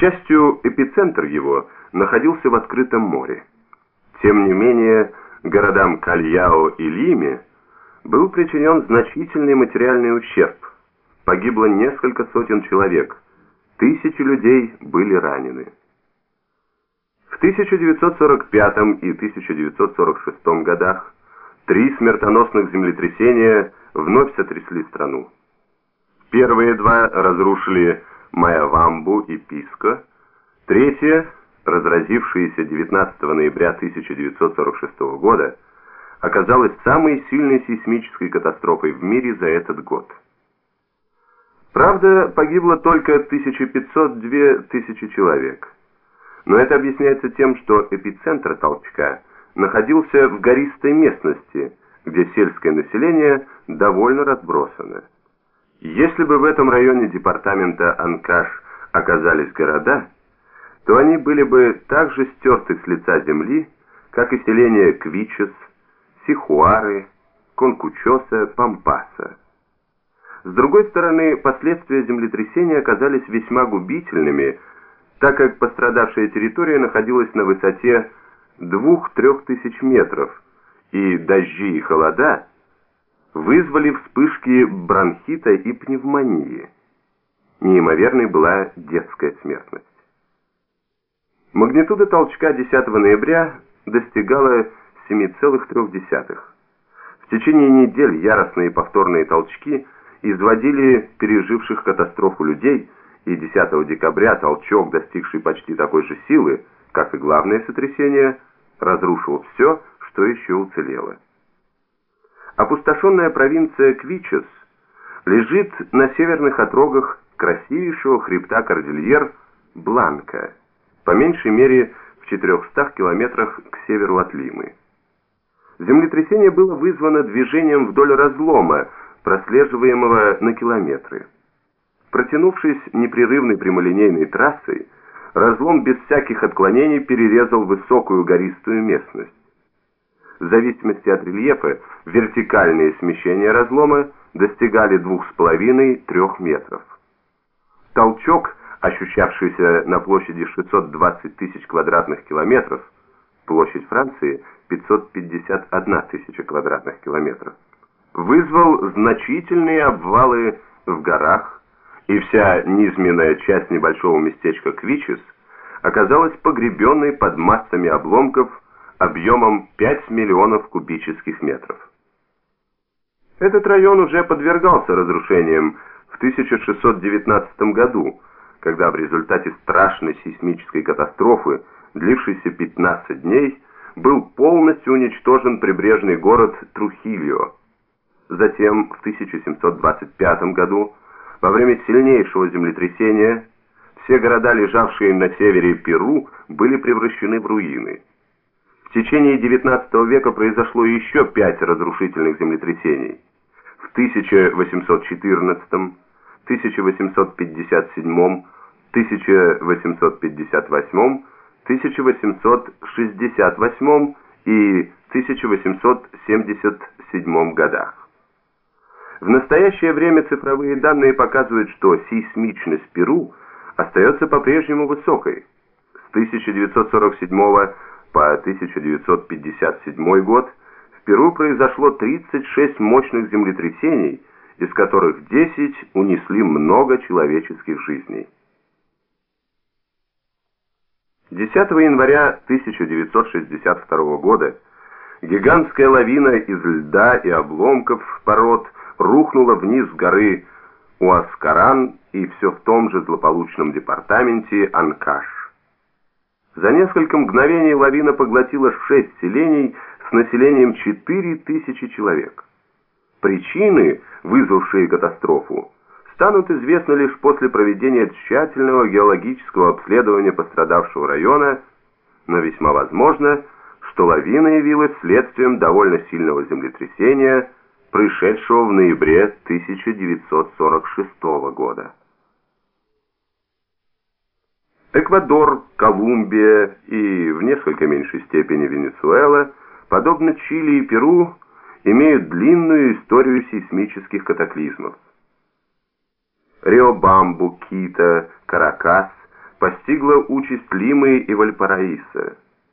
счастью, эпицентр его находился в открытом море. Тем не менее, городам Кальяо и Лиме был причинен значительный материальный ущерб. Погибло несколько сотен человек, тысячи людей были ранены. В 1945 и 1946 годах три смертоносных землетрясения вновь сотрясли страну. Первые два разрушили Майавамбу и Писко, третье, разразившееся 19 ноября 1946 года, оказалось самой сильной сейсмической катастрофой в мире за этот год. Правда, погибло только 1500-2000 тысячи человек. Но это объясняется тем, что эпицентр толчка находился в гористой местности, где сельское население довольно разбросано. Если бы в этом районе департамента Анкаш оказались города, то они были бы так же стерты с лица земли, как и селения Квичес, Сихуары, Конкучоса, Пампаса. С другой стороны, последствия землетрясения оказались весьма губительными, так как пострадавшая территория находилась на высоте 2-3 тысяч метров, и дожди и холода вызвали вспышки бронхита и пневмонии. Неимоверной была детская смертность. Магнитуда толчка 10 ноября достигала 7,3. В течение недель яростные повторные толчки изводили переживших катастрофу людей, и 10 декабря толчок, достигший почти такой же силы, как и главное сотрясение, разрушил все, что еще уцелело. Опустошенная провинция Квичес лежит на северных отрогах красивейшего хребта Кордильер Бланка, по меньшей мере в 400 километрах к северу от Лимы. Землетрясение было вызвано движением вдоль разлома, прослеживаемого на километры. Протянувшись непрерывной прямолинейной трассой, разлом без всяких отклонений перерезал высокую гористую местность. В зависимости от рельефа, вертикальные смещения разлома достигали 2,5-3 метров. Толчок, ощущавшийся на площади 620 тысяч квадратных километров, площадь Франции 551 тысяча квадратных километров, вызвал значительные обвалы в горах, и вся низменная часть небольшого местечка Квичес оказалась погребенной под массами обломков объемом 5 миллионов кубических метров. Этот район уже подвергался разрушениям в 1619 году, когда в результате страшной сейсмической катастрофы, длившейся 15 дней, был полностью уничтожен прибрежный город Трухильо. Затем в 1725 году, во время сильнейшего землетрясения, все города, лежавшие на севере Перу, были превращены в руины. В течение XIX века произошло еще пять разрушительных землетрясений. В 1814, 1857, 1858, 1868 и 1877 годах. В настоящее время цифровые данные показывают, что сейсмичность Перу остается по-прежнему высокой. С 1947 года по 1957 год в Перу произошло 36 мощных землетрясений, из которых 10 унесли много человеческих жизней. 10 января 1962 года гигантская лавина из льда и обломков пород рухнула вниз горы Уаскаран и все в том же злополучном департаменте Анкаш. За несколько мгновений лавина поглотила шесть селений с населением 4000 человек. Причины, вызвавшие катастрофу, станут известны лишь после проведения тщательного геологического обследования пострадавшего района, но весьма возможно, что лавина явилась следствием довольно сильного землетрясения, происшедшего в ноябре 1946 года. Эквадор, Колумбия и в несколько меньшей степени Венесуэла, подобно Чили и Перу, имеют длинную историю сейсмических катаклизмов. Риобамбу, Кита, Каракас, постигла участь Лимы и Вальпараиса –